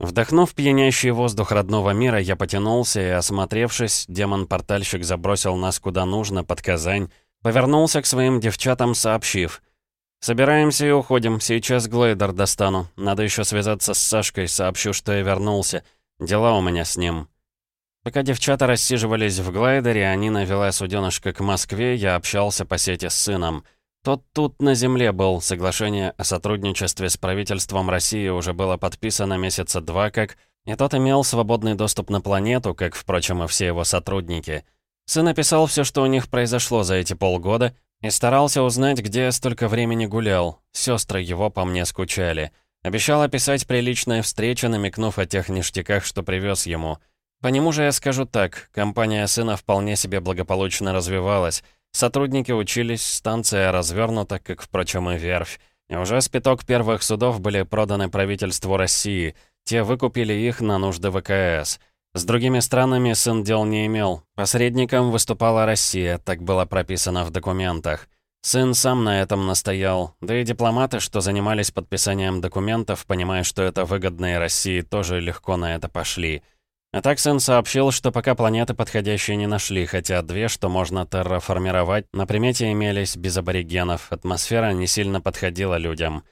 Вдохнув пьянящий воздух родного мира, я потянулся и, осмотревшись, демон-портальщик забросил нас куда нужно, под Казань, повернулся к своим девчатам, сообщив. «Собираемся и уходим, сейчас глейдер достану. Надо еще связаться с Сашкой, сообщу, что я вернулся. Дела у меня с ним». Пока девчата рассиживались в глайдере, они навела суденышко к Москве, я общался по сети с сыном. Тот тут на земле был, соглашение о сотрудничестве с правительством России уже было подписано месяца два как, и тот имел свободный доступ на планету, как, впрочем, и все его сотрудники. Сын описал все, что у них произошло за эти полгода, и старался узнать, где я столько времени гулял. Сестры его по мне скучали. Обещал описать приличная встреча, намекнув о тех ништяках, что привез ему. По нему же я скажу так, компания сына вполне себе благополучно развивалась, Сотрудники учились, станция развернута, как, впрочем, и верфь. И уже спиток первых судов были проданы правительству России. Те выкупили их на нужды ВКС. С другими странами сын дел не имел. Посредником выступала Россия, так было прописано в документах. Сын сам на этом настоял, да и дипломаты, что занимались подписанием документов, понимая, что это выгодно и России, тоже легко на это пошли. А так сын сообщил, что пока планеты подходящие не нашли, хотя две, что можно терраформировать, на примете имелись без аборигенов, атмосфера не сильно подходила людям.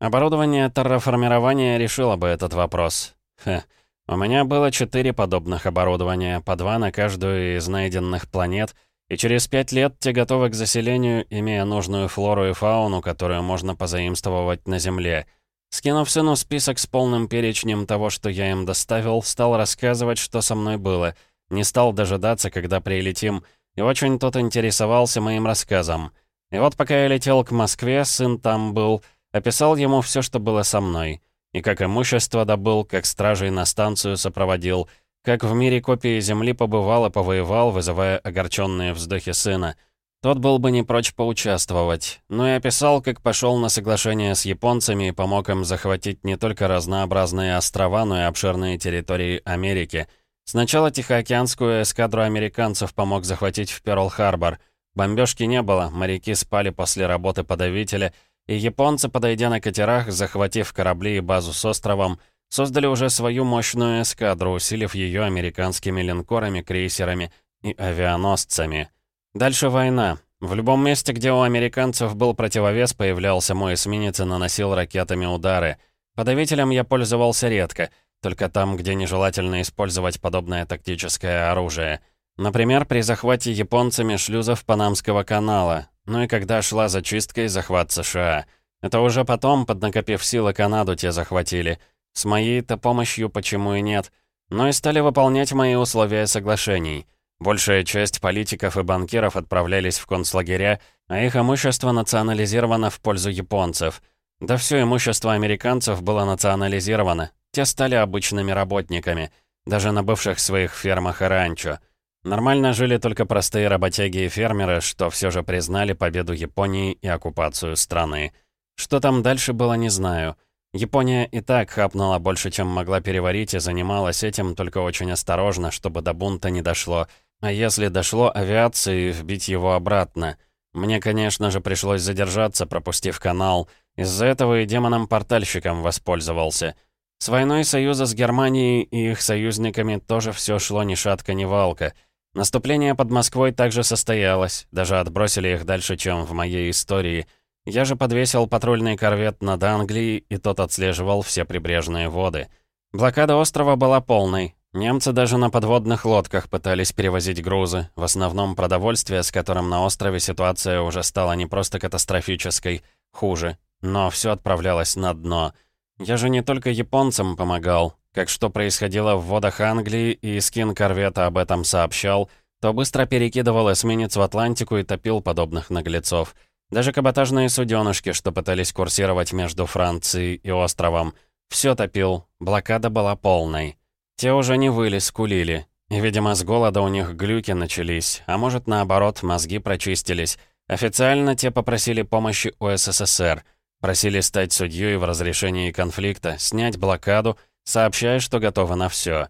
Оборудование терраформирования решило бы этот вопрос. Хе, у меня было четыре подобных оборудования, по два на каждую из найденных планет, и через пять лет те готовы к заселению, имея нужную флору и фауну, которую можно позаимствовать на Земле — Скинув сыну список с полным перечнем того, что я им доставил, стал рассказывать, что со мной было. Не стал дожидаться, когда прилетим, и очень тот интересовался моим рассказом. И вот пока я летел к Москве, сын там был, описал ему все, что было со мной. И как имущество добыл, как стражей на станцию сопроводил, как в мире копии земли побывал и повоевал, вызывая огорченные вздохи сына — тот был бы не прочь поучаствовать, но и описал, как пошел на соглашение с японцами и помог им захватить не только разнообразные острова, но и обширные территории Америки. Сначала Тихоокеанскую эскадру американцев помог захватить в Пёрл-Харбор. Бомбежки не было, моряки спали после работы подавителя, и японцы, подойдя на катерах, захватив корабли и базу с островом, создали уже свою мощную эскадру, усилив ее американскими линкорами, крейсерами и авианосцами. Дальше война. В любом месте, где у американцев был противовес, появлялся мой эсминец и наносил ракетами удары. Подавителем я пользовался редко, только там, где нежелательно использовать подобное тактическое оружие. Например, при захвате японцами шлюзов Панамского канала, ну и когда шла зачистка и захват США. Это уже потом, поднакопив силы, Канаду те захватили. С моей-то помощью почему и нет. Но и стали выполнять мои условия соглашений. Большая часть политиков и банкиров отправлялись в концлагеря, а их имущество национализировано в пользу японцев. Да все имущество американцев было национализировано. Те стали обычными работниками, даже на бывших своих фермах и ранчо. Нормально жили только простые работяги и фермеры, что все же признали победу Японии и оккупацию страны. Что там дальше было, не знаю. Япония и так хапнула больше, чем могла переварить, и занималась этим только очень осторожно, чтобы до бунта не дошло — а если дошло авиации, вбить его обратно? Мне, конечно же, пришлось задержаться, пропустив канал. Из-за этого и демоном-портальщиком воспользовался. С войной Союза с Германией и их союзниками тоже все шло ни шатка, ни валка. Наступление под Москвой также состоялось, даже отбросили их дальше, чем в моей истории. Я же подвесил патрульный корвет над Англией, и тот отслеживал все прибрежные воды. Блокада острова была полной, Немцы даже на подводных лодках пытались перевозить грузы, в основном продовольствие, с которым на острове ситуация уже стала не просто катастрофической, хуже, но все отправлялось на дно. Я же не только японцам помогал, как что происходило в водах Англии, и скин корвета об этом сообщал, то быстро перекидывал эсминец в Атлантику и топил подобных наглецов. Даже каботажные суденышки, что пытались курсировать между Францией и островом, все топил, блокада была полной. Те уже не выли, скулили. И, видимо, с голода у них глюки начались, а может, наоборот, мозги прочистились. Официально те попросили помощи у СССР. Просили стать судьей в разрешении конфликта, снять блокаду, сообщая, что готовы на все.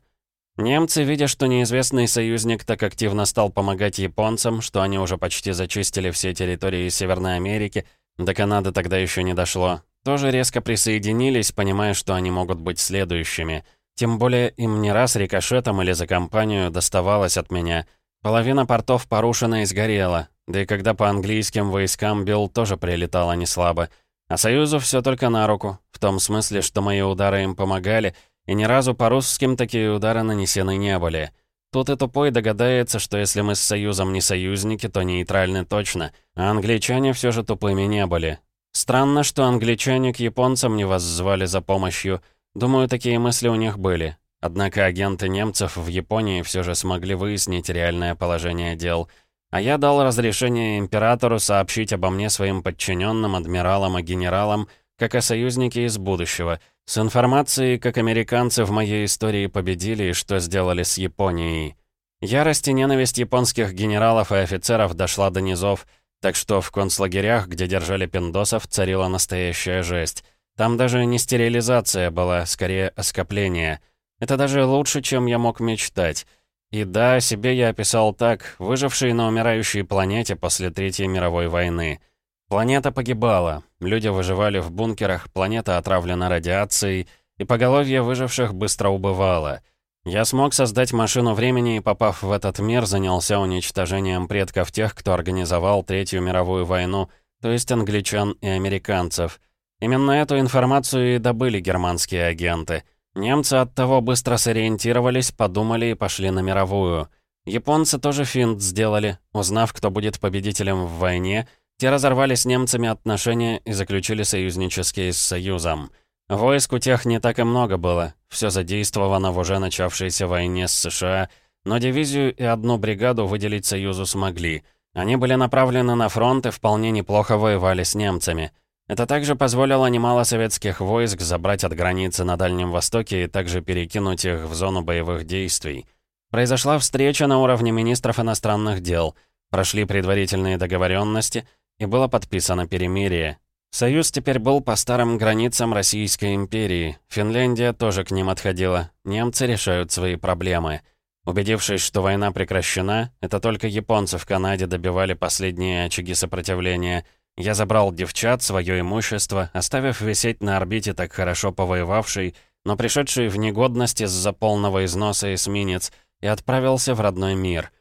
Немцы, видя, что неизвестный союзник так активно стал помогать японцам, что они уже почти зачистили все территории Северной Америки, до Канады тогда еще не дошло, тоже резко присоединились, понимая, что они могут быть следующими — Тем более им не раз рикошетом или за компанию доставалось от меня. Половина портов порушена и сгорела, да и когда по английским войскам бил, тоже прилетало неслабо. А Союзу все только на руку, в том смысле, что мои удары им помогали, и ни разу по русским такие удары нанесены не были. Тут и тупой догадается, что если мы с Союзом не союзники, то нейтральны точно, а англичане все же тупыми не были. Странно, что англичане к японцам не воззвали за помощью. Думаю, такие мысли у них были. Однако агенты немцев в Японии все же смогли выяснить реальное положение дел — а я дал разрешение императору сообщить обо мне своим подчиненным, адмиралам и генералам, как о союзнике из будущего, с информацией, как американцы в моей истории победили и что сделали с Японией. Ярость и ненависть японских генералов и офицеров дошла до низов, так что в концлагерях, где держали пиндосов, царила настоящая жесть. Там даже не стерилизация была, скорее оскопление. Это даже лучше, чем я мог мечтать. И да, себе я описал так, выживший на умирающей планете после Третьей мировой войны. Планета погибала, люди выживали в бункерах, планета отравлена радиацией, и поголовье выживших быстро убывало. Я смог создать машину времени и, попав в этот мир, занялся уничтожением предков тех, кто организовал Третью мировую войну, то есть англичан и американцев. Именно эту информацию и добыли германские агенты — Немцы от того быстро сориентировались, подумали и пошли на мировую. Японцы тоже финт сделали. Узнав, кто будет победителем в войне, те разорвали с немцами отношения и заключили союзнические с Союзом. Войск у тех не так и много было. Все задействовано в уже начавшейся войне с США, но дивизию и одну бригаду выделить Союзу смогли. Они были направлены на фронт и вполне неплохо воевали с немцами. Это также позволило немало советских войск забрать от границы на Дальнем Востоке и также перекинуть их в зону боевых действий. Произошла встреча на уровне министров иностранных дел, прошли предварительные договоренности и было подписано перемирие. Союз теперь был по старым границам Российской империи. Финляндия тоже к ним отходила. Немцы решают свои проблемы. Убедившись, что война прекращена, это только японцы в Канаде добивали последние очаги сопротивления – я забрал девчат, свое имущество, оставив висеть на орбите так хорошо повоевавший, но пришедший в негодность из-за полного износа эсминец, и отправился в родной мир.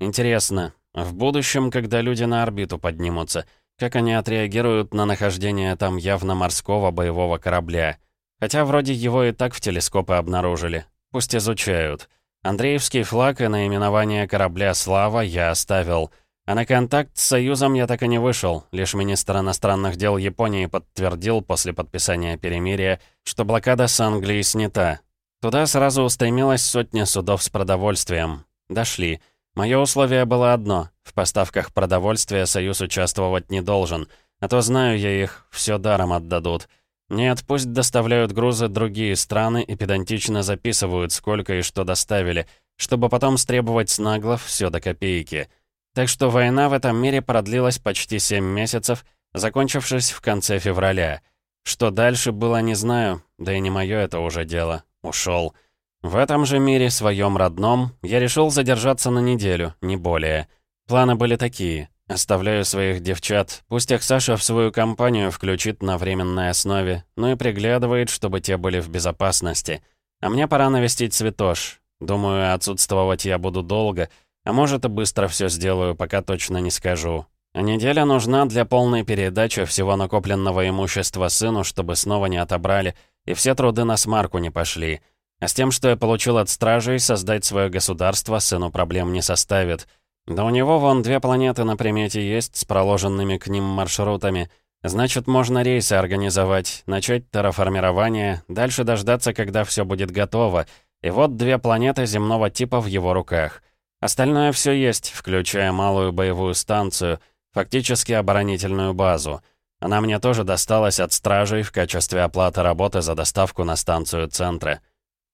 Интересно, в будущем, когда люди на орбиту поднимутся, как они отреагируют на нахождение там явно морского боевого корабля? Хотя вроде его и так в телескопы обнаружили. Пусть изучают. Андреевский флаг и наименование корабля «Слава» я оставил — а на контакт с Союзом я так и не вышел, лишь министр иностранных дел Японии подтвердил после подписания перемирия, что блокада с Англией снята. Туда сразу устремилась сотня судов с продовольствием. Дошли. Мое условие было одно — в поставках продовольствия Союз участвовать не должен, а то знаю я их, все даром отдадут. Нет, пусть доставляют грузы другие страны и педантично записывают, сколько и что доставили, чтобы потом стребовать с наглов все до копейки — так что война в этом мире продлилась почти 7 месяцев, закончившись в конце февраля. Что дальше было, не знаю, да и не мое это уже дело. Ушел. В этом же мире, своем родном, я решил задержаться на неделю, не более. Планы были такие. Оставляю своих девчат, пусть их Саша в свою компанию включит на временной основе, ну и приглядывает, чтобы те были в безопасности. А мне пора навестить Цветош. Думаю, отсутствовать я буду долго — а может и быстро все сделаю, пока точно не скажу. Неделя нужна для полной передачи всего накопленного имущества сыну, чтобы снова не отобрали, и все труды на смарку не пошли. А с тем, что я получил от стражей, создать свое государство сыну проблем не составит. Да у него вон две планеты на примете есть с проложенными к ним маршрутами. Значит, можно рейсы организовать, начать терраформирование, дальше дождаться, когда все будет готово. И вот две планеты земного типа в его руках — Остальное все есть, включая малую боевую станцию, фактически оборонительную базу. Она мне тоже досталась от стражей в качестве оплаты работы за доставку на станцию центра.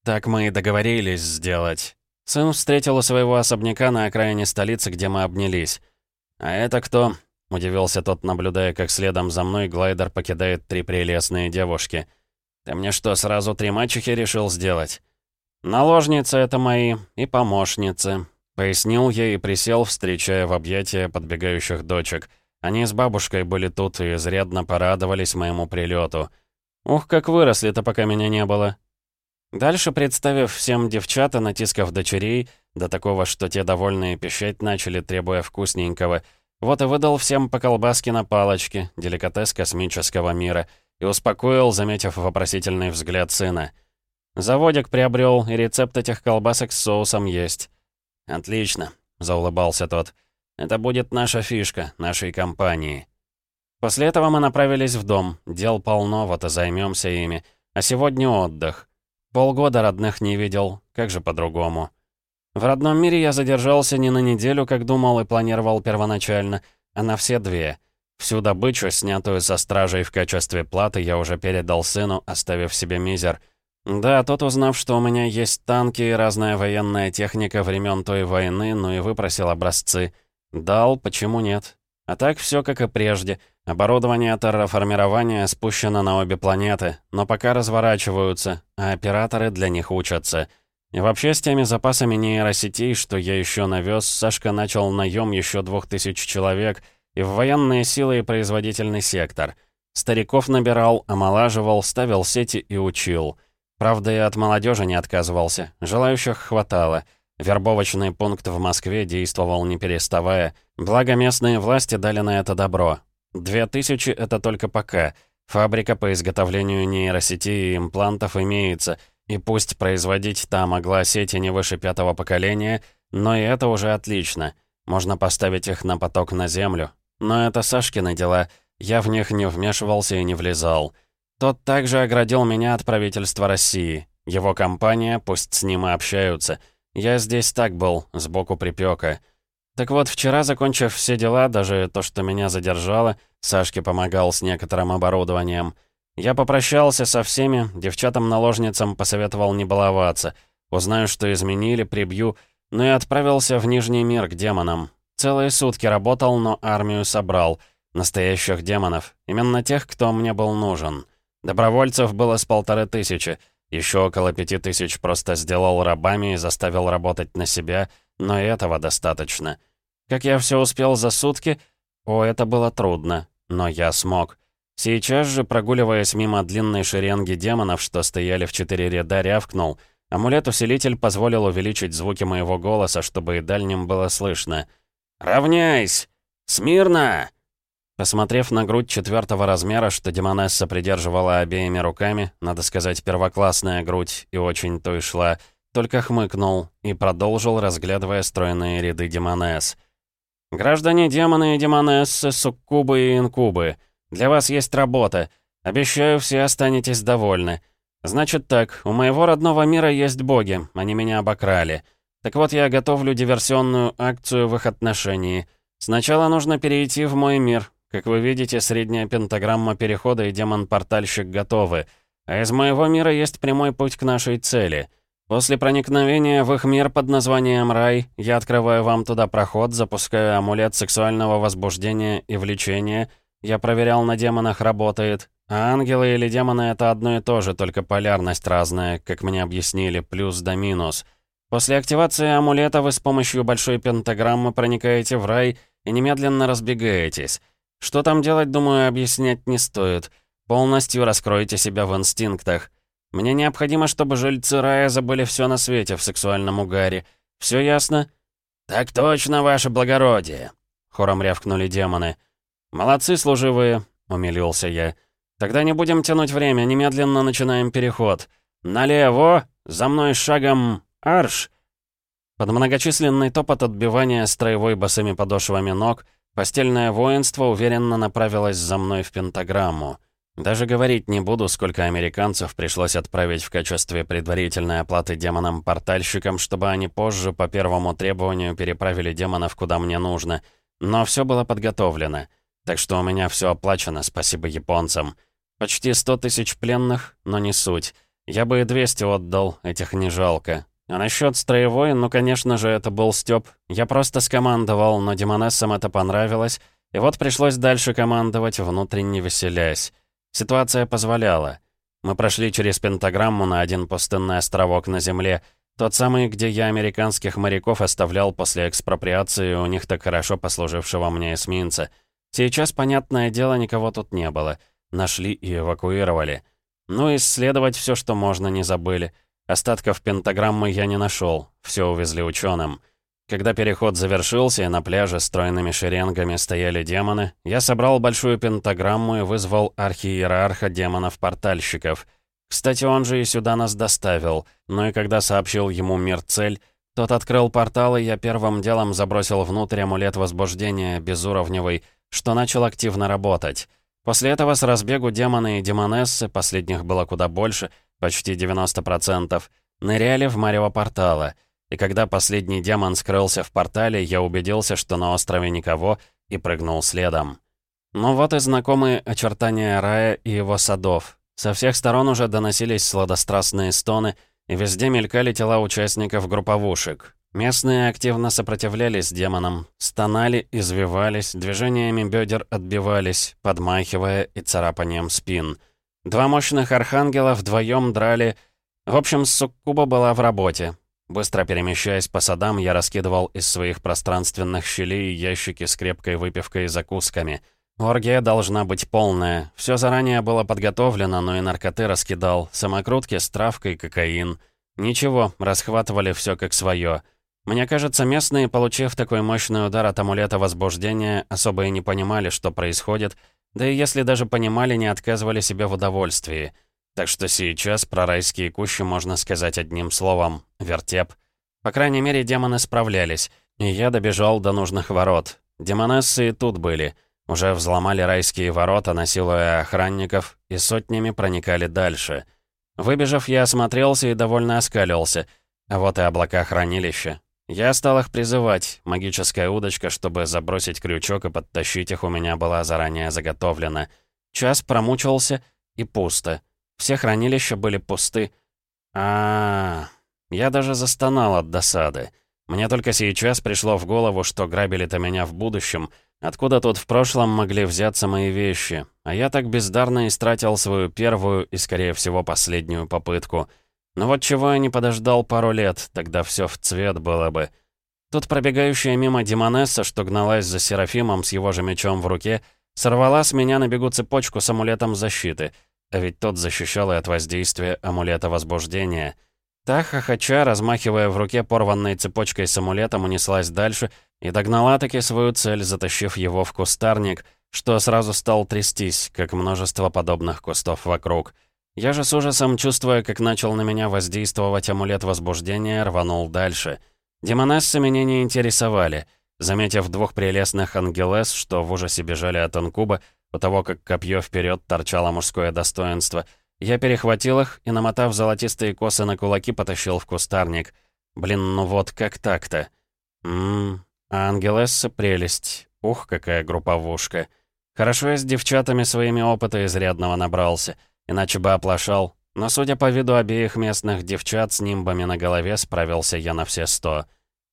Так мы и договорились сделать. Сын встретил у своего особняка на окраине столицы, где мы обнялись. «А это кто?» — удивился тот, наблюдая, как следом за мной глайдер покидает три прелестные девушки. «Ты мне что, сразу три мачехи решил сделать?» «Наложницы это мои и помощницы», Пояснил я и присел, встречая в объятия подбегающих дочек. Они с бабушкой были тут и изрядно порадовались моему прилету. Ух, как выросли-то, пока меня не было. Дальше, представив всем девчата, натискав дочерей, до такого, что те довольные пищать начали, требуя вкусненького, вот и выдал всем по колбаске на палочке, деликатес космического мира, и успокоил, заметив вопросительный взгляд сына. Заводик приобрел, и рецепт этих колбасок с соусом есть. «Отлично», — заулыбался тот. «Это будет наша фишка, нашей компании». После этого мы направились в дом. Дел полно, вот и займемся ими. А сегодня отдых. Полгода родных не видел, как же по-другому. В родном мире я задержался не на неделю, как думал и планировал первоначально, а на все две. Всю добычу, снятую со стражей в качестве платы, я уже передал сыну, оставив себе мизер. Да, тот, узнав, что у меня есть танки и разная военная техника времен той войны, ну и выпросил образцы. Дал, почему нет? А так все как и прежде. Оборудование терраформирования спущено на обе планеты, но пока разворачиваются, а операторы для них учатся. И вообще с теми запасами нейросетей, что я еще навез, Сашка начал наем еще двух тысяч человек и в военные силы и производительный сектор. Стариков набирал, омолаживал, ставил сети и учил. Правда, и от молодежи не отказывался, желающих хватало — Вербовочный пункт в Москве действовал не переставая, благо местные власти дали на это добро. Две тысячи — это только пока. Фабрика по изготовлению нейросети и имплантов имеется, и пусть производить та могла сети не выше пятого поколения, но и это уже отлично. Можно поставить их на поток на землю. Но это Сашкины дела, я в них не вмешивался и не влезал. Тот также оградил меня от правительства России. Его компания, пусть с ним и общаются — я здесь так был, сбоку припека. Так вот, вчера, закончив все дела, даже то, что меня задержало, Сашке помогал с некоторым оборудованием. Я попрощался со всеми, девчатам-наложницам посоветовал не баловаться. Узнаю, что изменили, прибью, ну и отправился в Нижний мир к демонам. Целые сутки работал, но армию собрал. Настоящих демонов. Именно тех, кто мне был нужен. Добровольцев было с полторы тысячи. Еще около пяти тысяч просто сделал рабами и заставил работать на себя, но и этого достаточно. Как я все успел за сутки? О, это было трудно, но я смог. Сейчас же, прогуливаясь мимо длинной шеренги демонов, что стояли в четыре ряда, рявкнул. Амулет-усилитель позволил увеличить звуки моего голоса, чтобы и дальним было слышно. «Равняйсь! Смирно!» Посмотрев на грудь четвертого размера, что Демонесса придерживала обеими руками, надо сказать, первоклассная грудь, и очень то шла, только хмыкнул и продолжил, разглядывая стройные ряды Демонесс. «Граждане демоны и демонессы, суккубы и инкубы, для вас есть работа. Обещаю, все останетесь довольны. Значит так, у моего родного мира есть боги, они меня обокрали. Так вот, я готовлю диверсионную акцию в их отношении. Сначала нужно перейти в мой мир, как вы видите, средняя пентаграмма перехода и демон-портальщик готовы. А из моего мира есть прямой путь к нашей цели. После проникновения в их мир под названием Рай, я открываю вам туда проход, запускаю амулет сексуального возбуждения и влечения. Я проверял, на демонах работает. А ангелы или демоны — это одно и то же, только полярность разная, как мне объяснили, плюс да минус. После активации амулета вы с помощью большой пентаграммы проникаете в рай и немедленно разбегаетесь. Что там делать, думаю, объяснять не стоит. Полностью раскройте себя в инстинктах. Мне необходимо, чтобы жильцы рая забыли все на свете в сексуальном угаре. Все ясно?» «Так точно, ваше благородие!» — хором рявкнули демоны. «Молодцы, служивые!» — умилился я. «Тогда не будем тянуть время, немедленно начинаем переход. Налево! За мной шагом! Арш!» Под многочисленный топот отбивания строевой босыми подошвами ног — Постельное воинство уверенно направилось за мной в пентаграмму. Даже говорить не буду, сколько американцев пришлось отправить в качестве предварительной оплаты демонам-портальщикам, чтобы они позже по первому требованию переправили демонов куда мне нужно. Но все было подготовлено. Так что у меня все оплачено, спасибо японцам. Почти сто тысяч пленных, но не суть. Я бы и 200 отдал, этих не жалко. А насчет строевой, ну, конечно же, это был Стёб. Я просто скомандовал, но Демонессам это понравилось, и вот пришлось дальше командовать, внутренне веселясь. Ситуация позволяла. Мы прошли через пентаграмму на один пустынный островок на Земле, тот самый, где я американских моряков оставлял после экспроприации у них так хорошо послужившего мне эсминца. Сейчас, понятное дело, никого тут не было. Нашли и эвакуировали. Ну, исследовать все, что можно, не забыли. Остатков пентаграммы я не нашел, все увезли ученым. Когда переход завершился и на пляже стройными шеренгами стояли демоны, я собрал большую пентаграмму и вызвал архиерарха демонов-портальщиков. Кстати, он же и сюда нас доставил, но и когда сообщил ему мир цель, тот открыл портал, и я первым делом забросил внутрь амулет возбуждения безуровневый, что начал активно работать. После этого с разбегу демоны и демонессы, последних было куда больше, почти 90%, ныряли в марево портала. И когда последний демон скрылся в портале, я убедился, что на острове никого, и прыгнул следом. Ну вот и знакомые очертания рая и его садов. Со всех сторон уже доносились сладострастные стоны, и везде мелькали тела участников групповушек. Местные активно сопротивлялись демонам, стонали, извивались, движениями бедер отбивались, подмахивая и царапанием спин. Два мощных архангела вдвоем драли... В общем, суккуба была в работе. Быстро перемещаясь по садам, я раскидывал из своих пространственных щелей ящики с крепкой выпивкой и закусками. Оргия должна быть полная. Все заранее было подготовлено, но и наркоты раскидал. Самокрутки с травкой, кокаин. Ничего, расхватывали все как свое. Мне кажется, местные, получив такой мощный удар от амулета возбуждения, особо и не понимали, что происходит, да и если даже понимали, не отказывали себе в удовольствии. Так что сейчас про райские кущи можно сказать одним словом — вертеп. По крайней мере, демоны справлялись, и я добежал до нужных ворот. Демонессы и тут были. Уже взломали райские ворота, насилуя охранников, и сотнями проникали дальше. Выбежав, я осмотрелся и довольно оскалился. А вот и облака хранилища. Я стал их призывать. Магическая удочка, чтобы забросить крючок и подтащить их, у меня была заранее заготовлена. Час промучился, и пусто. Все хранилища были пусты. а, -а, -а. Я даже застонал от досады. Мне только сейчас пришло в голову, что грабили-то меня в будущем. Откуда тут в прошлом могли взяться мои вещи? А я так бездарно истратил свою первую и, скорее всего, последнюю попытку — но вот чего я не подождал пару лет, тогда все в цвет было бы. Тут пробегающая мимо Демонесса, что гналась за Серафимом с его же мечом в руке, сорвала с меня на бегу цепочку с амулетом защиты, а ведь тот защищал и от воздействия амулета возбуждения. Та, хохоча, размахивая в руке порванной цепочкой с амулетом, унеслась дальше и догнала таки свою цель, затащив его в кустарник, что сразу стал трястись, как множество подобных кустов вокруг — я же с ужасом, чувствуя, как начал на меня воздействовать амулет возбуждения, рванул дальше. Демонессы меня не интересовали. Заметив двух прелестных ангелес, что в ужасе бежали от анкуба, у того, как копье вперед торчало мужское достоинство, я перехватил их и, намотав золотистые косы на кулаки, потащил в кустарник. Блин, ну вот как так-то? Ммм, а ангелесса прелесть. Ух, какая групповушка. Хорошо я с девчатами своими опыта изрядного набрался — Иначе бы оплошал. Но, судя по виду обеих местных девчат с нимбами на голове, справился я на все сто.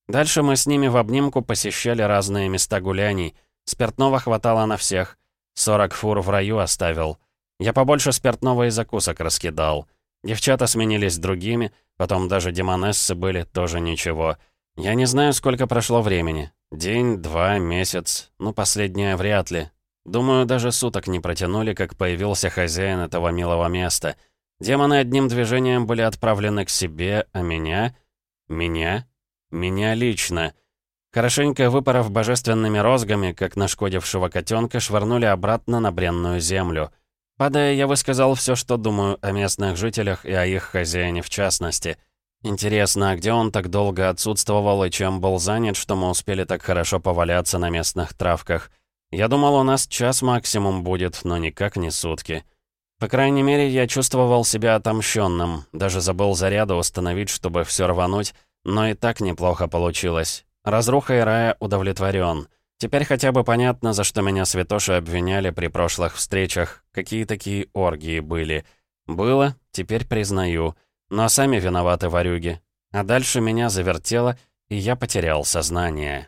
Дальше мы с ними в обнимку посещали разные места гуляний. Спиртного хватало на всех. 40 фур в раю оставил. Я побольше спиртного и закусок раскидал. Девчата сменились другими, потом даже демонессы были, тоже ничего. Я не знаю, сколько прошло времени. День, два, месяц. Ну, последнее вряд ли. Думаю, даже суток не протянули, как появился хозяин этого милого места. Демоны одним движением были отправлены к себе, а меня... Меня? Меня лично. Хорошенько выпоров божественными розгами, как нашкодившего котенка, швырнули обратно на бренную землю. Падая, я высказал все, что думаю о местных жителях и о их хозяине в частности. Интересно, а где он так долго отсутствовал и чем был занят, что мы успели так хорошо поваляться на местных травках? Я думал, у нас час максимум будет, но никак не сутки. По крайней мере, я чувствовал себя отомщенным. Даже забыл заряды установить, чтобы все рвануть, но и так неплохо получилось. Разруха и Рая удовлетворен. Теперь хотя бы понятно, за что меня святоши обвиняли при прошлых встречах, какие такие оргии были. Было, теперь признаю. Но сами виноваты ворюги. А дальше меня завертело, и я потерял сознание.